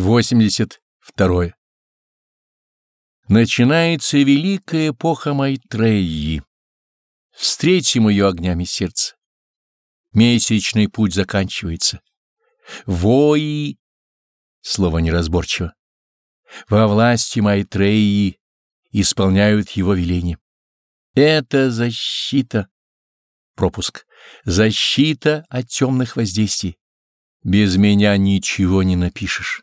82. Начинается великая эпоха Майтреи. Встретим ее огнями сердца. Месячный путь заканчивается. Вои, слово неразборчиво, во власти Майтреи исполняют его веление. Это защита, пропуск, защита от темных воздействий. Без меня ничего не напишешь.